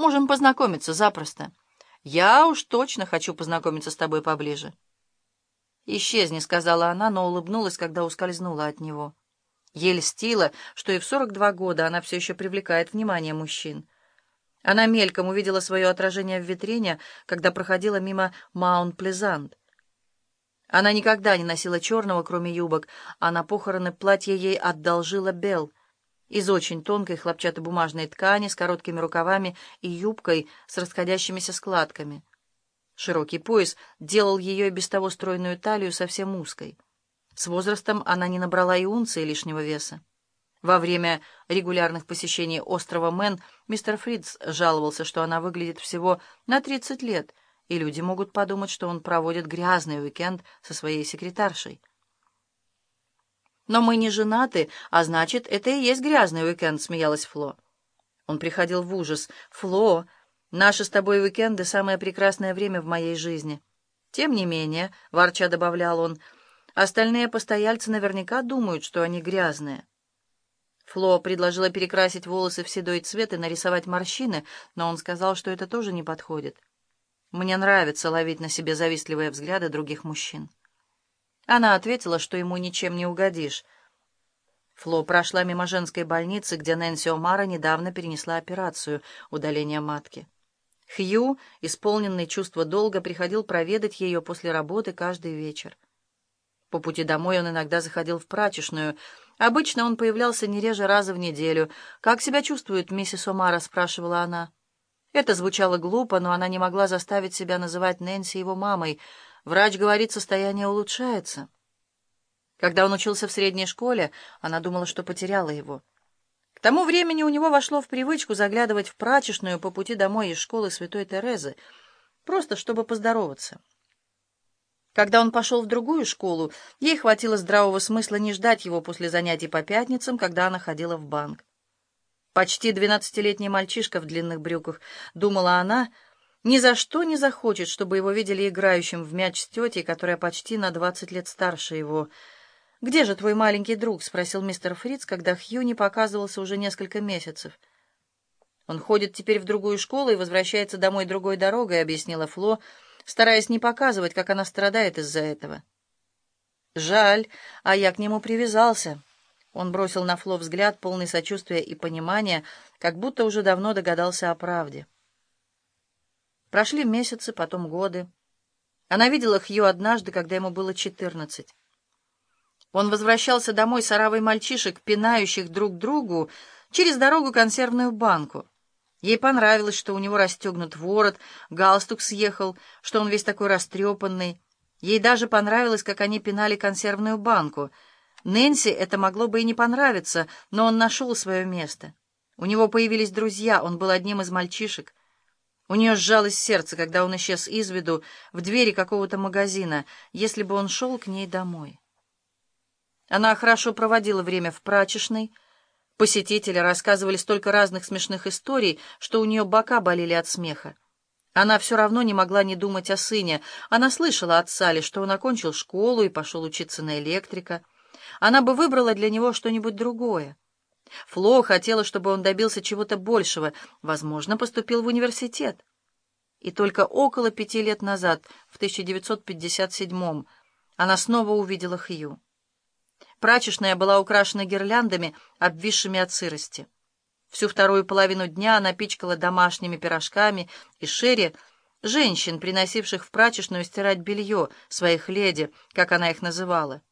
Можем познакомиться запросто. Я уж точно хочу познакомиться с тобой поближе. «Исчезни», — сказала она, но улыбнулась, когда ускользнула от него. Ей льстило, что и в 42 года она все еще привлекает внимание мужчин. Она мельком увидела свое отражение в витрине, когда проходила мимо Маунт-Плезант. Она никогда не носила черного, кроме юбок, а на похороны платье ей одолжила Белл из очень тонкой хлопчатобумажной ткани с короткими рукавами и юбкой с расходящимися складками. Широкий пояс делал ее без того стройную талию совсем узкой. С возрастом она не набрала и унции лишнего веса. Во время регулярных посещений острова Мэн мистер Фридс жаловался, что она выглядит всего на 30 лет, и люди могут подумать, что он проводит грязный уикенд со своей секретаршей. «Но мы не женаты, а значит, это и есть грязный уикенд», — смеялась Фло. Он приходил в ужас. «Фло, наши с тобой уикенды — самое прекрасное время в моей жизни». «Тем не менее», — ворча добавлял он, — «остальные постояльцы наверняка думают, что они грязные». Фло предложила перекрасить волосы в седой цвет и нарисовать морщины, но он сказал, что это тоже не подходит. «Мне нравится ловить на себе завистливые взгляды других мужчин». Она ответила, что ему ничем не угодишь. Фло прошла мимо женской больницы, где Нэнси Омара недавно перенесла операцию удаления матки. Хью, исполненный чувства долга, приходил проведать ее после работы каждый вечер. По пути домой он иногда заходил в прачечную. Обычно он появлялся не реже раза в неделю. «Как себя чувствует миссис Омара?» — спрашивала она. Это звучало глупо, но она не могла заставить себя называть Нэнси его мамой. Врач говорит, состояние улучшается. Когда он учился в средней школе, она думала, что потеряла его. К тому времени у него вошло в привычку заглядывать в прачечную по пути домой из школы Святой Терезы, просто чтобы поздороваться. Когда он пошел в другую школу, ей хватило здравого смысла не ждать его после занятий по пятницам, когда она ходила в банк. Почти двенадцатилетний мальчишка в длинных брюках, думала она, ни за что не захочет, чтобы его видели играющим в мяч с тетей, которая почти на двадцать лет старше его. «Где же твой маленький друг?» — спросил мистер Фриц, когда Хью не показывался уже несколько месяцев. «Он ходит теперь в другую школу и возвращается домой другой дорогой», — объяснила Фло, — стараясь не показывать, как она страдает из-за этого. «Жаль, а я к нему привязался». Он бросил на Фло взгляд, полный сочувствия и понимания, как будто уже давно догадался о правде. Прошли месяцы, потом годы. Она видела Хью однажды, когда ему было четырнадцать. Он возвращался домой с оравой мальчишек, пинающих друг другу, через дорогу консервную банку. Ей понравилось, что у него расстегнут ворот, галстук съехал, что он весь такой растрепанный. Ей даже понравилось, как они пинали консервную банку. Нэнси это могло бы и не понравиться, но он нашел свое место. У него появились друзья, он был одним из мальчишек. У нее сжалось сердце, когда он исчез из виду в двери какого-то магазина, если бы он шел к ней домой. Она хорошо проводила время в прачечной, Посетители рассказывали столько разных смешных историй, что у нее бока болели от смеха. Она все равно не могла не думать о сыне. Она слышала от Сали, что он окончил школу и пошел учиться на электрика. Она бы выбрала для него что-нибудь другое. Фло хотела, чтобы он добился чего-то большего, возможно, поступил в университет. И только около пяти лет назад, в 1957-м, она снова увидела Хью. Прачечная была украшена гирляндами, обвисшими от сырости. Всю вторую половину дня она пичкала домашними пирожками и шерри женщин, приносивших в прачечную стирать белье своих леди, как она их называла.